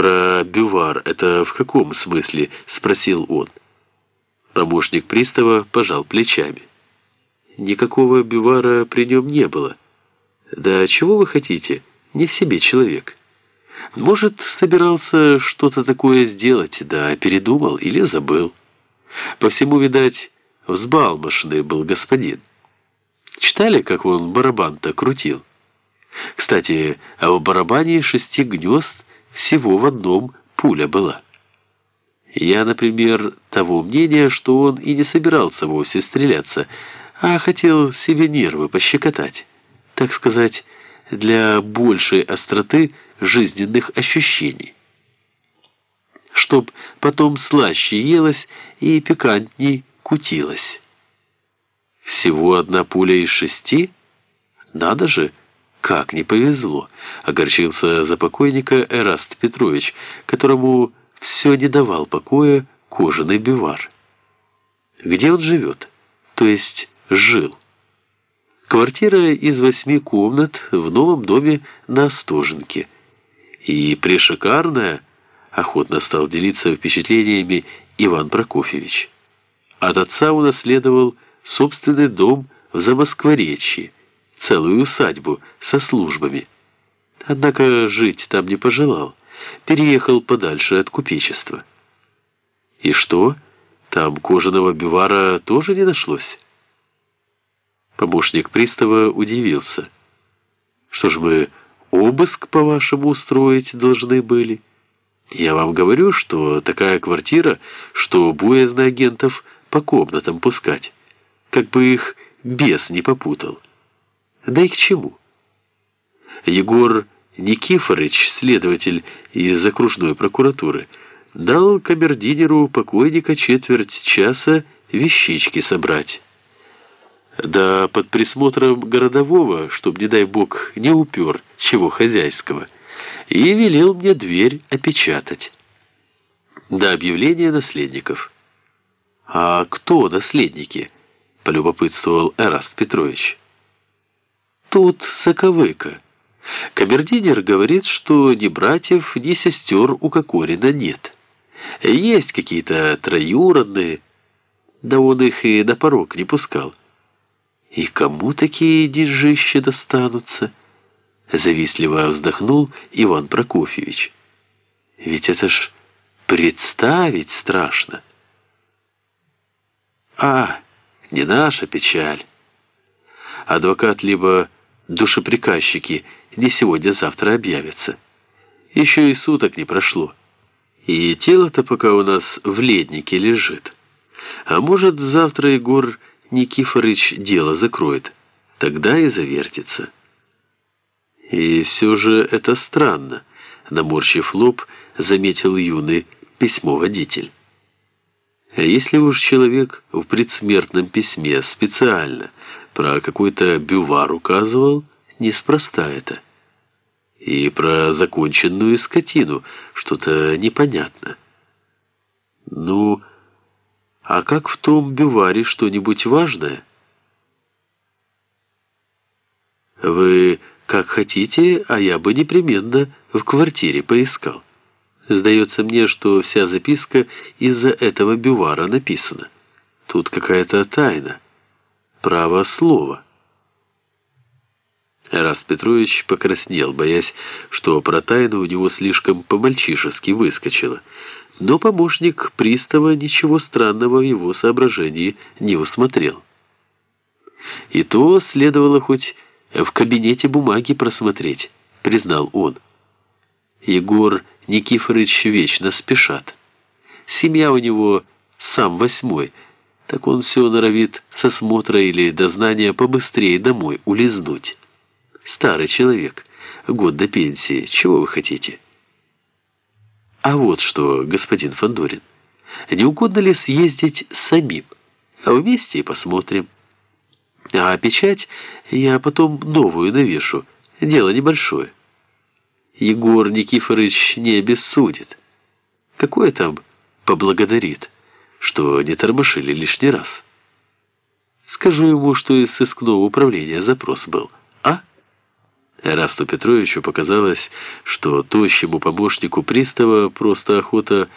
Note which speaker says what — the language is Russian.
Speaker 1: «Про бювар это в каком смысле?» — спросил он. Помощник пристава пожал плечами. Никакого бювара при нем не было. Да чего вы хотите? Не в себе человек. Может, собирался что-то такое сделать, да передумал или забыл. По всему, видать, взбалмошный был господин. Читали, как он барабан-то крутил? Кстати, а в барабане шести гнезд всего в одном пуля была. Я, например, того мнения, что он и не собирался вовсе стреляться, а хотел себе нервы пощекотать, так сказать, для большей остроты жизненных ощущений. Чтоб потом слаще елось и пикантней кутилось. Всего одна пуля из шести? Надо же, как не повезло, огорчился за покойника Эраст Петрович, которому все не давал покоя кожаный бивар. Где он живет? То есть жил. Квартира из восьми комнат в новом доме на Остоженке. И пришикарная, охотно стал делиться впечатлениями Иван Прокофьевич. От отца унаследовал собственный дом в Замоскворечье, целую усадьбу со службами. Однако жить там не пожелал переехал подальше от купечества. И что? Там кожаного бивара тоже не нашлось? Помощник пристава удивился. Что ж мы обыск, по-вашему, устроить должны были? Я вам говорю, что такая квартира, что боязно агентов по комнатам пускать, как бы их бес не попутал. Да и к чему? Егор Никифорыч, следователь из окружной прокуратуры, дал камердинеру покойника четверть часа вещички собрать. Да под присмотром городового, чтоб, не дай бог, не упер чего хозяйского, и велел мне дверь опечатать. До объявления наследников. «А кто наследники?» — полюбопытствовал Эраст Петрович. «Тут соковыка». Камердинер говорит, что ни братьев, ни сестер у Кокорина нет. Есть какие-то троюродные, да он их и на порог не пускал. И кому такие деньжища достанутся? Завистливо вздохнул Иван Прокофьевич. Ведь это ж представить страшно. А, не наша печаль. Адвокат либо душеприказчики – не сегодня-завтра объявятся. Еще и суток не прошло. И тело-то пока у нас в леднике лежит. А может, завтра Егор Никифорыч дело закроет. Тогда и завертится. И все же это странно, наморщив лоб, заметил юный письмоводитель. А если уж человек в предсмертном письме специально про какой-то бювар указывал, неспроста это. И про законченную скотину что-то непонятно. Ну, а как в том бюваре что-нибудь важное? Вы как хотите, а я бы непременно в квартире поискал. Сдается мне, что вся записка из-за этого бювара написана. Тут какая-то тайна. Право слова. Раст Петрович покраснел, боясь, что про тайну у него слишком по-мальчишески выскочило. Но помощник пристава ничего странного в его соображении не усмотрел. И то следовало хоть в кабинете бумаги просмотреть, признал он. Егор Никифорович вечно спешат. Семья у него сам восьмой, так он все норовит со смотра или дознания побыстрее домой улизнуть. Старый человек, год до пенсии, чего вы хотите? А вот что, господин Фандорин, не угодно ли съездить самим? А вместе и посмотрим. А печать я потом новую навешу, дело небольшое. Егор Никифорович не обессудит. Какое там поблагодарит, что не тормошили лишний раз. Скажу ему, что из сыскного управления запрос был. А? Расту Петровичу показалось, что тощему помощнику пристава просто охота